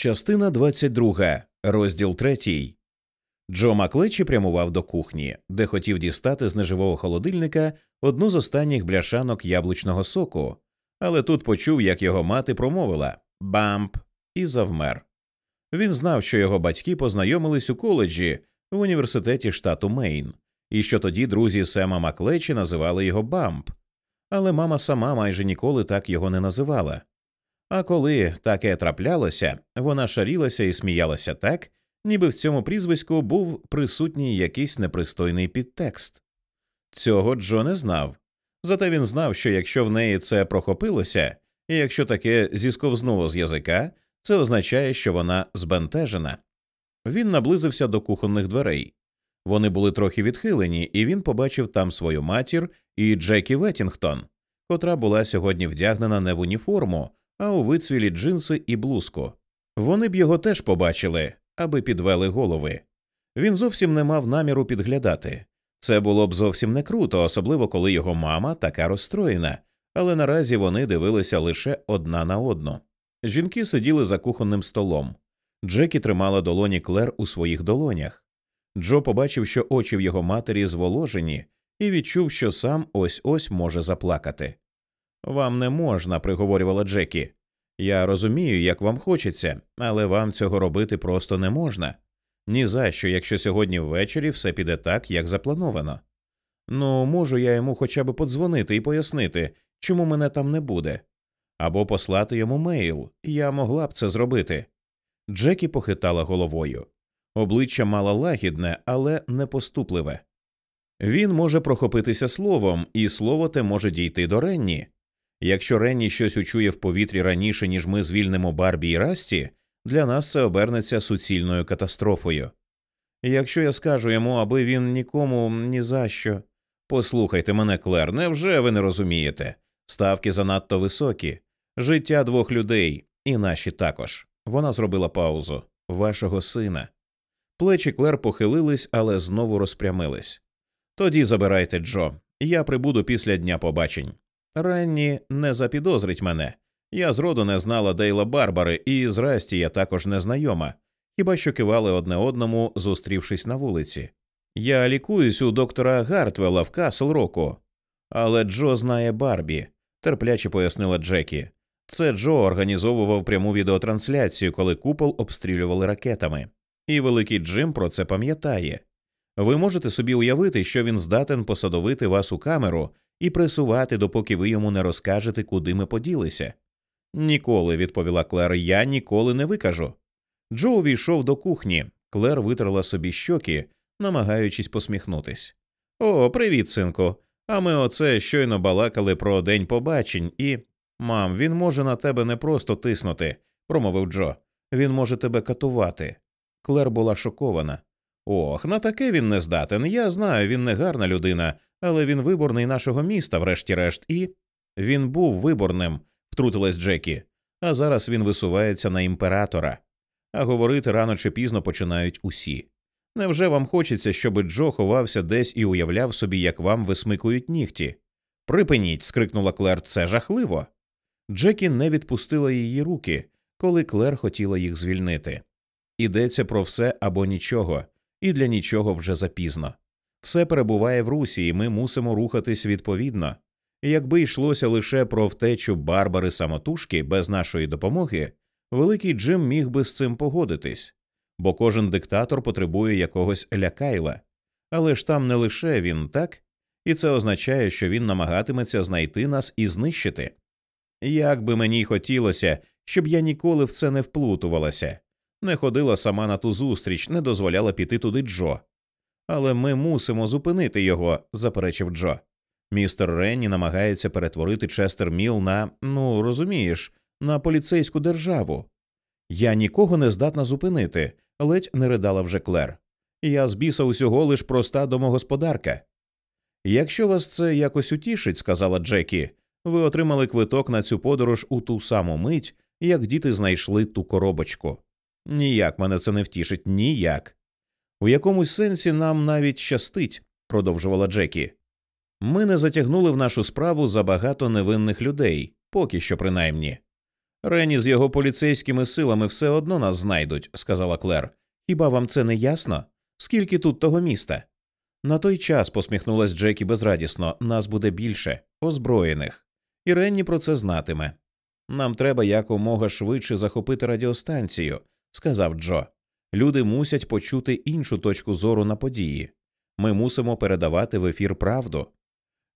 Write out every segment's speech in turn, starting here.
Частина 22, розділ 3. Джо Маклечі прямував до кухні, де хотів дістати з неживого холодильника одну з останніх бляшанок яблучного соку, але тут почув, як його мати промовила бамп і завмер. Він знав, що його батьки познайомились у коледжі в університеті штату Мейн, і що тоді друзі Сема Маклечі називали його бамп, але мама сама майже ніколи так його не називала. А коли таке траплялося, вона шарілася і сміялася так, ніби в цьому прізвиську був присутній якийсь непристойний підтекст. Цього Джо не знав. Зате він знав, що якщо в неї це прохопилося, і якщо таке зісковзнуло з язика, це означає, що вона збентежена. Він наблизився до кухонних дверей. Вони були трохи відхилені, і він побачив там свою матір і Джекі Веттінгтон, котра була сьогодні вдягнена не в уніформу, а у вицвілі джинси і блузку. Вони б його теж побачили, аби підвели голови. Він зовсім не мав наміру підглядати. Це було б зовсім не круто, особливо коли його мама така розстроєна, але наразі вони дивилися лише одна на одну. Жінки сиділи за кухонним столом. Джекі тримала долоні Клер у своїх долонях. Джо побачив, що очі в його матері зволожені, і відчув, що сам ось ось може заплакати. Вам не можна, приговорювала Джекі. Я розумію, як вам хочеться, але вам цього робити просто не можна. Ні за що, якщо сьогодні ввечері все піде так, як заплановано. Ну, можу я йому хоча б подзвонити і пояснити, чому мене там не буде, або послати йому мейл, я могла б це зробити. Джекі похитала головою. Обличчя мало лагідне, але непоступливе. Він може прохопитися словом, і слово те може дійти до Ренні. Якщо Ренні щось учує в повітрі раніше, ніж ми звільнимо Барбі і Расті, для нас це обернеться суцільною катастрофою. Якщо я скажу йому, аби він нікому ні за що. Послухайте мене, Клер, невже ви не розумієте? Ставки занадто високі, життя двох людей, і наші також. Вона зробила паузу. Вашого сина. Плечі Клер похилились, але знову розпрямились. Тоді забирайте Джо. Я прибуду після дня побачень. Ранні не запідозрить мене. Я зроду не знала Дейла Барбари, і з Расті я також не знайома, хіба що кивали одне одному, зустрівшись на вулиці. Я лікуюсь у доктора Гартвелла в Касл Року. Але Джо знає Барбі, терпляче пояснила Джекі. Це Джо організовував пряму відеотрансляцію, коли купол обстрілювали ракетами. І великий Джим про це пам'ятає. Ви можете собі уявити, що він здатен посадовити вас у камеру і пресувати, допоки ви йому не розкажете, куди ми поділися. Ніколи, відповіла Клер, я ніколи не викажу. Джо увійшов до кухні. Клер витерла собі щоки, намагаючись посміхнутись. О, привіт, синку. А ми оце щойно балакали про день побачень і. Мам, він може на тебе не просто тиснути, промовив Джо. Він може тебе катувати. Клер була шокована. Ох, на таке він не здатен. Я знаю, він не гарна людина, але він виборний нашого міста, врешті-решт, і. Він був виборним, втрутилась Джекі, а зараз він висувається на імператора. А говорити рано чи пізно починають усі. Невже вам хочеться, щоб Джо ховався десь і уявляв собі, як вам висмикують нігті? Припиніть. скрикнула Клер, це жахливо. Джекі не відпустила її руки, коли Клер хотіла їх звільнити. Ідеться про все або нічого, і для нічого вже запізно. Все перебуває в русі, і ми мусимо рухатись відповідно. Якби йшлося лише про втечу Барбари самотужки без нашої допомоги, великий Джим міг би з цим погодитись, бо кожен диктатор потребує якогось лякайла. Але ж там не лише він, так? І це означає, що він намагатиметься знайти нас і знищити. Як би мені хотілося, щоб я ніколи в це не вплутувалася, не ходила сама на ту зустріч, не дозволяла піти туди Джо. Але ми мусимо зупинити його, заперечив Джо. Містер Ренні намагається перетворити Честер Міл на, ну розумієш, на поліцейську державу. Я нікого не здатна зупинити, ледь не ридала вже Клер. Я з біса усього лиш проста домогосподарка. Якщо вас це якось утішить, сказала Джекі, ви отримали квиток на цю подорож у ту саму мить, як діти знайшли ту коробочку. Ніяк мене це не втішить, ніяк. У якомусь сенсі нам навіть щастить, продовжувала Джекі. Ми не затягнули в нашу справу забагато невинних людей, поки що принаймні. Рені з його поліцейськими силами все одно нас знайдуть, сказала Клер. Хіба вам це не ясно? Скільки тут того міста? На той час посміхнулась Джекі безрадісно, нас буде більше, озброєних, і Ренні про це знатиме. Нам треба якомога швидше захопити радіостанцію, сказав Джо. Люди мусять почути іншу точку зору на події. Ми мусимо передавати в ефір правду.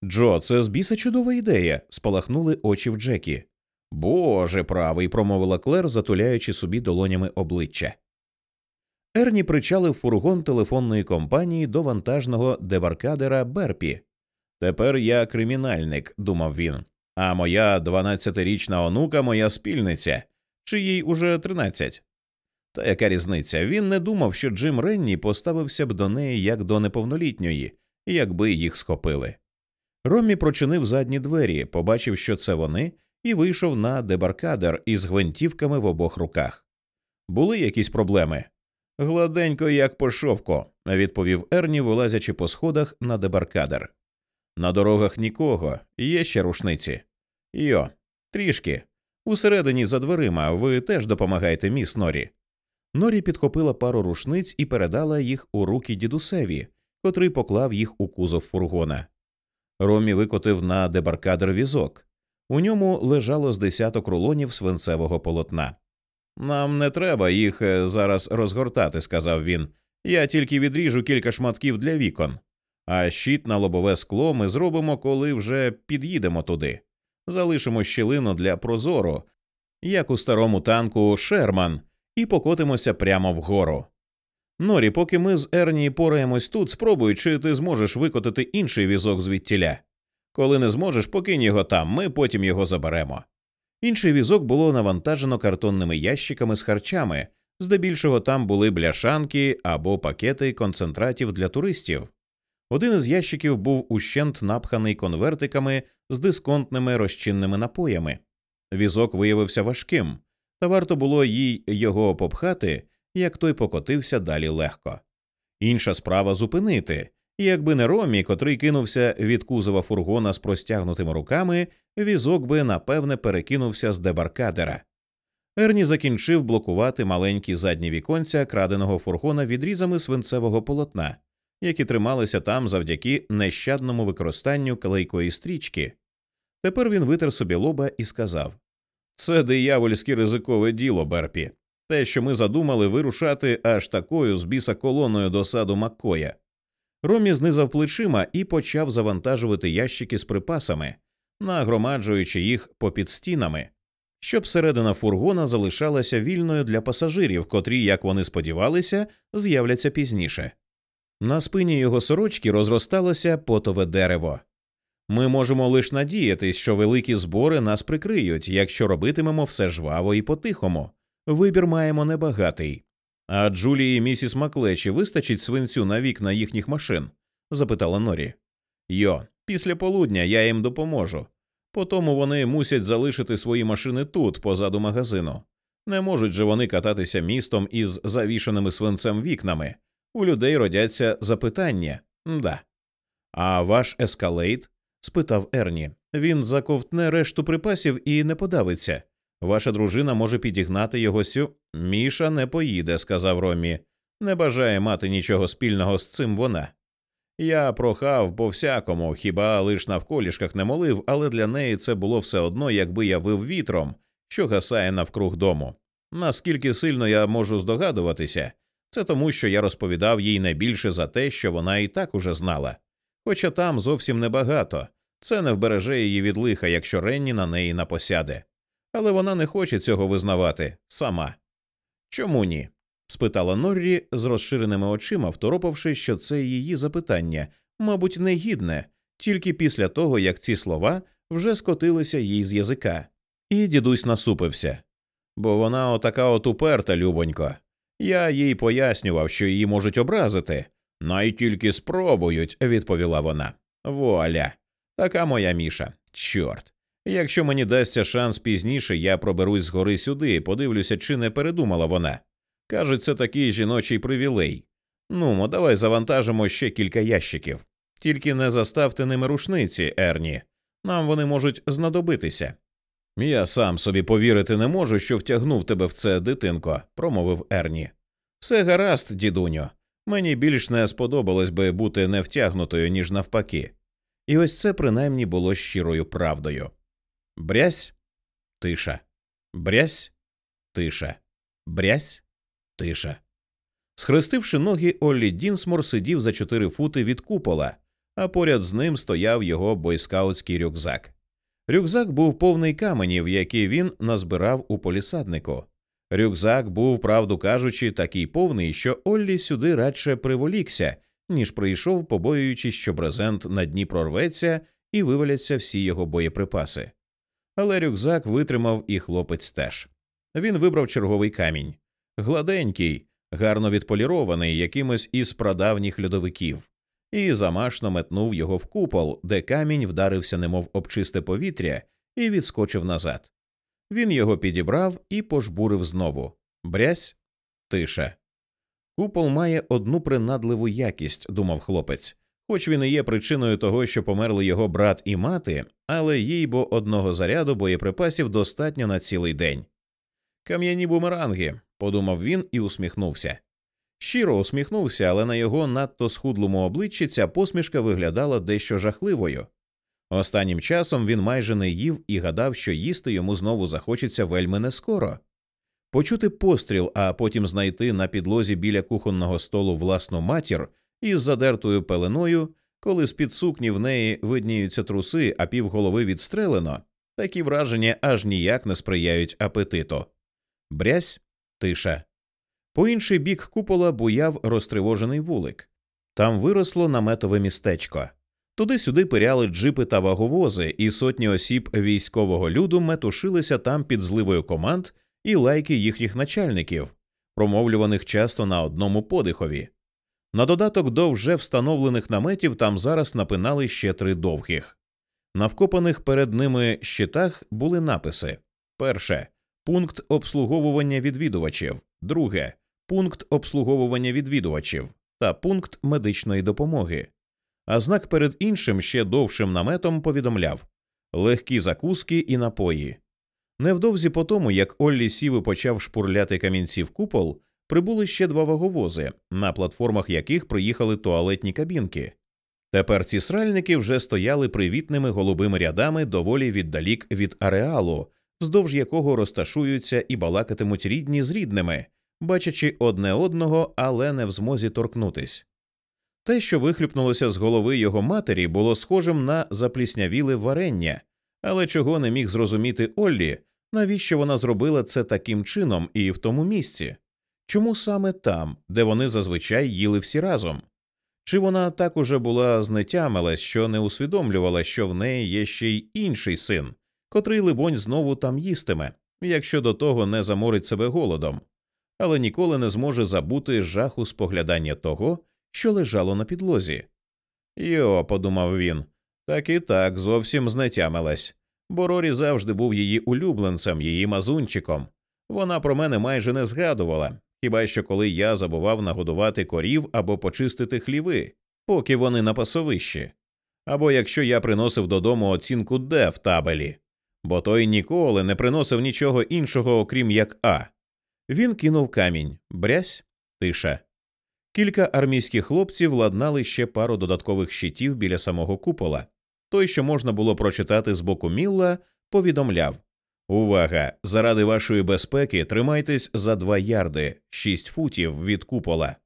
Джо, це з біса чудова ідея, спалахнули очі в Джекі. Боже правий, промовила Клер, затуляючи собі долонями обличчя. Ерні причалив фургон телефонної компанії до вантажного дебаркадера Берпі. Тепер я кримінальник, думав він, а моя дванадцятирічна онука моя спільниця, чи їй уже тринадцять. Та яка різниця? Він не думав, що Джим Ренні поставився б до неї як до неповнолітньої, якби їх схопили. Роммі прочинив задні двері, побачив, що це вони, і вийшов на дебаркадер із гвинтівками в обох руках. Були якісь проблеми. Гладенько, як по шовку, відповів Ерні, вилазячи по сходах на дебаркадер. На дорогах нікого, є ще рушниці. Йо, трішки. Усередині за дверима ви теж допомагаєте міс Норі. Норі підхопила пару рушниць і передала їх у руки дідусеві, котрий поклав їх у кузов фургона. Ромі викотив на дебаркадер візок. У ньому лежало з десяток рулонів свинцевого полотна. Нам не треба їх е, зараз розгортати, сказав він. Я тільки відріжу кілька шматків для вікон, а щит на лобове скло ми зробимо, коли вже під'їдемо туди. Залишимо щілину для прозору, як у старому танку Шерман, і покотимося прямо вгору. Норі, поки ми з Ерні пораємось тут, спробуй, чи ти зможеш викотити інший візок звідтіля. Коли не зможеш, покинь його там, ми потім його заберемо. Інший візок було навантажено картонними ящиками з харчами, здебільшого там були бляшанки або пакети концентратів для туристів. Один із ящиків був ущент напханий конвертиками з дисконтними розчинними напоями. Візок виявився важким, та варто було їй його попхати, як той покотився далі легко. Інша справа зупинити, і якби не Ромі, котрий кинувся від кузова фургона з простягнутими руками, візок би напевне перекинувся з дебаркадера. Ерні закінчив блокувати маленькі задні віконця краденого фургона відрізами свинцевого полотна, які трималися там завдяки нещадному використанню клейкої стрічки. Тепер він витер собі лоба і сказав Це диявольське ризикове діло, Берпі. Те, що ми задумали вирушати аж такою з біса колоною до саду Маккоя. Ромі знизав плечима і почав завантажувати ящики з припасами, нагромаджуючи їх попід стінами, щоб середина фургона залишалася вільною для пасажирів, котрі, як вони сподівалися, з'являться пізніше. На спині його сорочки розросталося потове дерево. Ми можемо лише надіятись, що великі збори нас прикриють, якщо робитимемо все жваво і по-тихому. Вибір маємо небагатий. А Джулії і місіс Маклечі вистачить свинцю на вікна їхніх машин? запитала Норі. Йо, після полудня я їм допоможу. Потому вони мусять залишити свої машини тут, позаду магазину. Не можуть же вони кататися містом із завішаними свинцем вікнами. У людей родяться запитання да. А ваш ескалейт? Спитав Ерні. Він заковтне решту припасів і не подавиться. Ваша дружина може підігнати його сю. Міша не поїде, сказав Ромі. Не бажає мати нічого спільного з цим вона. Я прохав по всякому, хіба лиш навколішках не молив, але для неї це було все одно, якби я вив вітром, що гасає навкруг дому. Наскільки сильно я можу здогадуватися, це тому, що я розповідав їй найбільше за те, що вона і так уже знала. Хоча там зовсім небагато, це не вбереже її від лиха, якщо Ренні на неї напосяде але вона не хоче цього визнавати сама. Чому ні? спитала Норрі з розширеними очима, второпавши, що це її запитання, мабуть, негідне, тільки після того, як ці слова вже скотилися їй з язика. І дідусь насупився. Бо вона отака от уперта, любонько. Я їй пояснював, що її можуть образити. Най тільки спробують, відповіла вона. Вуаля, така моя міша. Чорт. Якщо мені дасться шанс пізніше, я проберусь згори сюди, і подивлюся, чи не передумала вона. Кажуть, це такий жіночий привілей. Ну, давай завантажимо ще кілька ящиків. Тільки не заставте ними рушниці, Ерні. Нам вони можуть знадобитися. Я сам собі повірити не можу, що втягнув тебе в це дитинко, промовив Ерні. Все гаразд, дідуньо. Мені більш не сподобалось би бути не втягнутою, ніж навпаки. І ось це принаймні було щирою правдою. Брязь тиша. Брязь тиша. Брязь тиша. Схрестивши ноги, Оллі Дінсмор сидів за чотири фути від купола, а поряд з ним стояв його бойскаутський рюкзак. Рюкзак був повний каменів, які він назбирав у полісаднику. Рюкзак був, правду кажучи, такий повний, що Оллі сюди радше приволікся, ніж прийшов, побоюючись, що брезент на дні прорветься і виваляться всі його боєприпаси. Але рюкзак витримав і хлопець теж. Він вибрав черговий камінь гладенький, гарно відполірований якимось із прадавніх льодовиків, і замашно метнув його в купол, де камінь вдарився, немов об чисте повітря, і відскочив назад. Він його підібрав і пожбурив знову. Брязь тиша. Купол має одну принадливу якість, думав хлопець, хоч він і є причиною того, що померли його брат і мати, але їй бо одного заряду боєприпасів достатньо на цілий день. Кам'яні бумеранги, подумав він і усміхнувся. Щиро усміхнувся, але на його надто схудлому обличчі ця посмішка виглядала дещо жахливою. Останнім часом він майже не їв і гадав, що їсти йому знову захочеться вельми нескоро. Почути постріл, а потім знайти на підлозі біля кухонного столу власну матір із задертою пеленою, коли з під сукні в неї видніються труси, а півголови відстрелено, такі враження аж ніяк не сприяють апетиту. Брязь тиша. По інший бік купола буяв розтривожений вулик. Там виросло наметове містечко. Туди-сюди пиряли джипи та ваговози, і сотні осіб військового люду метушилися там під зливою команд і лайки їхніх начальників, промовлюваних часто на одному подихові. На додаток до вже встановлених наметів там зараз напинали ще три довгих. На вкопаних перед ними щитах були написи: перше пункт обслуговування відвідувачів, друге пункт обслуговування відвідувачів та пункт медичної допомоги. А знак перед іншим ще довшим наметом повідомляв легкі закуски і напої. Невдовзі по тому, як Оллі сів і почав шпурляти камінці в купол, прибули ще два ваговози, на платформах яких приїхали туалетні кабінки. Тепер ці сральники вже стояли привітними голубими рядами доволі віддалік від ареалу, вздовж якого розташуються і балакатимуть рідні з рідними, бачачи одне одного, але не в змозі торкнутись. Те, що вихлюпнулося з голови його матері, було схожим на запліснявіле варення, але чого не міг зрозуміти Оллі, навіщо вона зробила це таким чином і в тому місці? Чому саме там, де вони зазвичай їли всі разом? Чи вона так уже була знетямилась, що не усвідомлювала, що в неї є ще й інший син, котрий, либонь, знову там їстиме, якщо до того не заморить себе голодом, але ніколи не зможе забути жаху споглядання того, що лежало на підлозі. Йо, подумав він, так і так зовсім знетямилась. Бо Рорі завжди був її улюбленцем, її мазунчиком. Вона про мене майже не згадувала, хіба що коли я забував нагодувати корів або почистити хліви, поки вони на пасовищі, або якщо я приносив додому оцінку Д в табелі, бо той ніколи не приносив нічого іншого, окрім як А. Він кинув камінь, брязь, тиша. Кілька армійських хлопців ладнали ще пару додаткових щитів біля самого купола. Той, що можна було прочитати з боку Мілла, повідомляв Увага! Заради вашої безпеки тримайтесь за два ярди, шість футів від купола.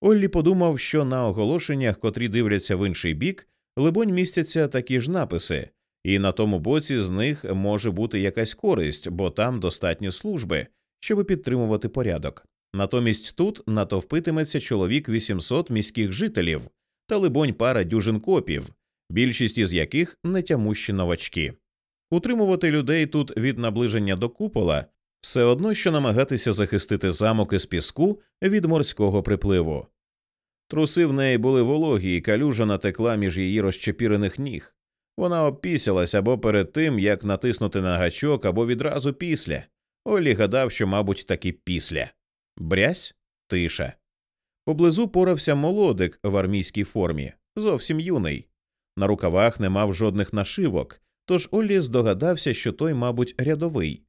Оллі подумав, що на оголошеннях, котрі дивляться в інший бік, либонь містяться такі ж написи, і на тому боці з них може бути якась користь, бо там достатньо служби, щоб підтримувати порядок. Натомість тут натовпитиметься чоловік 800 міських жителів та, либонь, пара дюжин копів, більшість із яких нетямущі новачки. Утримувати людей тут від наближення до купола все одно, що намагатися захистити замок із піску від морського припливу. Труси в неї були вологі, і калюжа натекла між її розчепірених ніг. Вона обпісялась або перед тим, як натиснути на гачок, або відразу після. Олі гадав, що, мабуть, таки після. Брязь тиша. Поблизу порався молодик в армійській формі, зовсім юний. На рукавах не мав жодних нашивок, Тож Оллі здогадався, що той, мабуть, рядовий.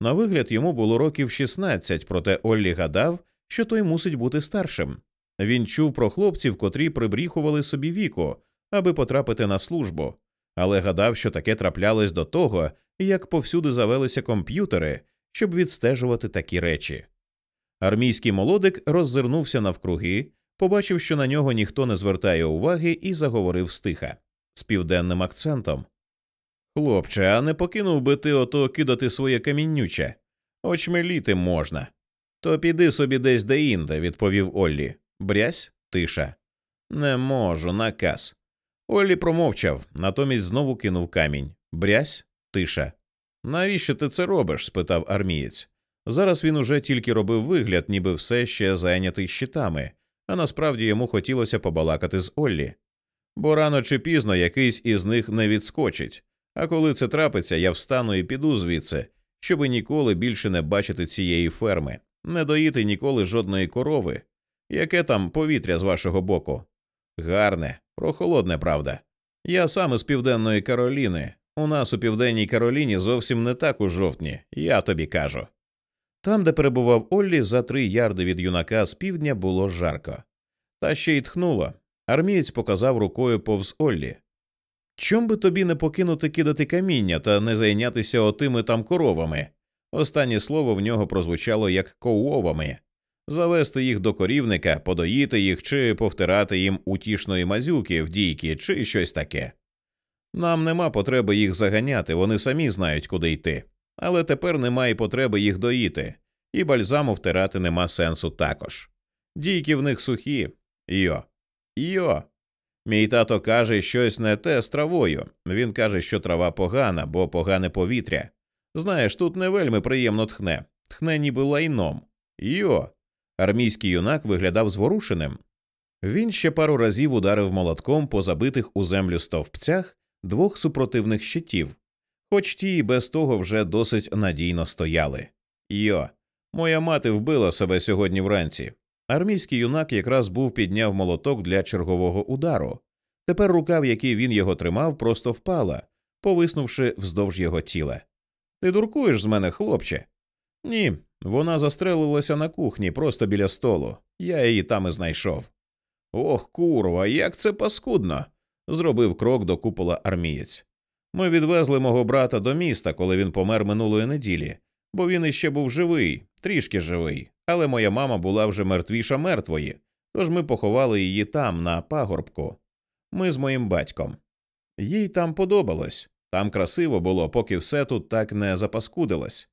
На вигляд йому було років 16, проте Оллі гадав, що той мусить бути старшим. Він чув про хлопців, котрі прибріхували собі віку, аби потрапити на службу, але гадав, що таке траплялось до того, як повсюди завелися комп'ютери, щоб відстежувати такі речі. Армійський молодик роззирнувся навкруги, побачив, що на нього ніхто не звертає уваги, і заговорив стиха з південним акцентом. Хлопче, а не покинув би ти ото кидати своє каміннюче? Очмеліти можна. То піди собі десь де інде, відповів Оллі. Брязь, тиша. Не можу, наказ. Оллі промовчав, натомість знову кинув камінь. Брязь, тиша. Навіщо ти це робиш? спитав армієць. Зараз він уже тільки робив вигляд, ніби все ще зайнятий щитами, а насправді йому хотілося побалакати з Оллі. Бо рано чи пізно якийсь із них не відскочить, а коли це трапиться, я встану і піду звідси, щоби ніколи більше не бачити цієї ферми, не доїти ніколи жодної корови. Яке там повітря з вашого боку? Гарне, прохолодне, правда. Я сам із Південної Кароліни. У нас у Південній Кароліні зовсім не так у жовтні, я тобі кажу. Там, де перебував Оллі, за три ярди від юнака з півдня було жарко. Та ще й тхнуло. Армієць показав рукою повз Оллі. Чом би тобі не покинути кидати каміння та не зайнятися отими там коровами? Останнє слово в нього прозвучало як коуовами завести їх до корівника, подоїти їх чи повтирати їм утішної мазюки в дійки, чи щось таке. Нам нема потреби їх заганяти, вони самі знають, куди йти, але тепер немає потреби їх доїти, і бальзаму втирати нема сенсу також. Дійки в них сухі. Йо. Йо. Мій тато каже щось не те з травою. Він каже, що трава погана, бо погане повітря. Знаєш, тут не вельми приємно тхне, тхне ніби лайном. Йо. Армійський юнак виглядав зворушеним. Він ще пару разів ударив молотком по забитих у землю стовпцях двох супротивних щитів, хоч ті і без того вже досить надійно стояли. Йо, моя мати вбила себе сьогодні вранці. Армійський юнак якраз був підняв молоток для чергового удару. Тепер рука, в якій він його тримав, просто впала, повиснувши вздовж його тіла. Ти дуркуєш з мене, хлопче? Ні, вона застрелилася на кухні просто біля столу. Я її там і знайшов. Ох, курва, як це паскудно. зробив крок до купола армієць. Ми відвезли мого брата до міста, коли він помер минулої неділі, бо він іще був живий, трішки живий, але моя мама була вже мертвіша мертвої, тож ми поховали її там, на пагорбку. Ми з моїм батьком. Їй там подобалось, там красиво було, поки все тут так не запаскудилось.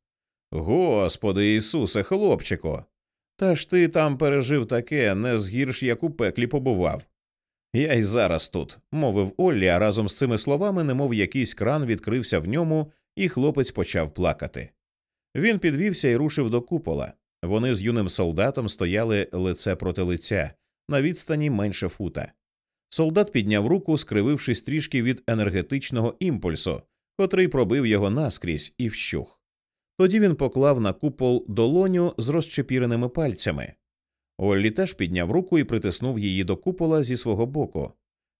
Господи Ісусе, хлопчику, та ж ти там пережив таке, не згірш, як у пеклі побував. Я й зараз тут, мовив Оллі, а разом з цими словами, немов якийсь кран відкрився в ньому, і хлопець почав плакати. Він підвівся і рушив до купола. Вони з юним солдатом стояли лице проти лиця на відстані менше фута. Солдат підняв руку, скривившись трішки від енергетичного імпульсу, котрий пробив його наскрізь і вщух. Тоді він поклав на купол долоню з розчепіреними пальцями. Оллі теж підняв руку і притиснув її до купола зі свого боку.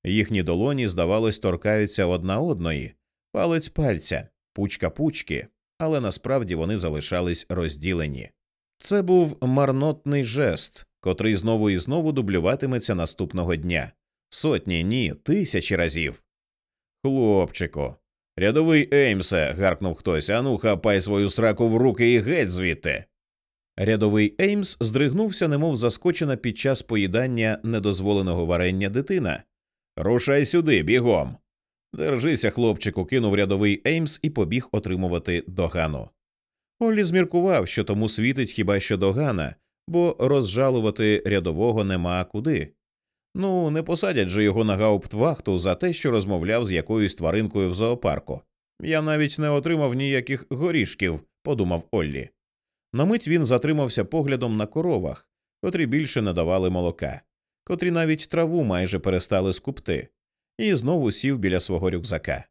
Їхні долоні, здавалось, торкаються одна одної, палець пальця, пучка пучки, але насправді вони залишались розділені. Це був марнотний жест, котрий знову і знову дублюватиметься наступного дня. Сотні, ні, тисячі разів. Хлопчику, Рядовий Еймсе. гаркнув хтось, ану хапай свою сраку в руки і геть звідти. Рядовий Еймс здригнувся, немов заскочена під час поїдання недозволеного варення дитина. Рушай сюди, бігом. Держися, хлопчику, кинув рядовий Еймс і побіг отримувати догану. Оллі зміркував, що тому світить хіба що догана, бо розжалувати рядового нема куди. Ну, не посадять же його на гауптвахту за те, що розмовляв з якоюсь тваринкою в зоопарку. Я навіть не отримав ніяких горішків, подумав Оллі. На мить він затримався поглядом на коровах, котрі більше не давали молока, котрі навіть траву майже перестали скупти, і знову сів біля свого рюкзака.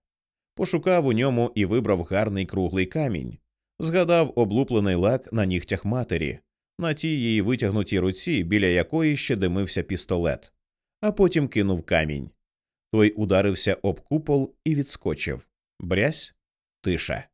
Пошукав у ньому і вибрав гарний круглий камінь, згадав облуплений лак на нігтях матері, на тій її витягнутій руці, біля якої ще димився пістолет а потім кинув камінь. Той ударився об купол і відскочив. брязь, тиша.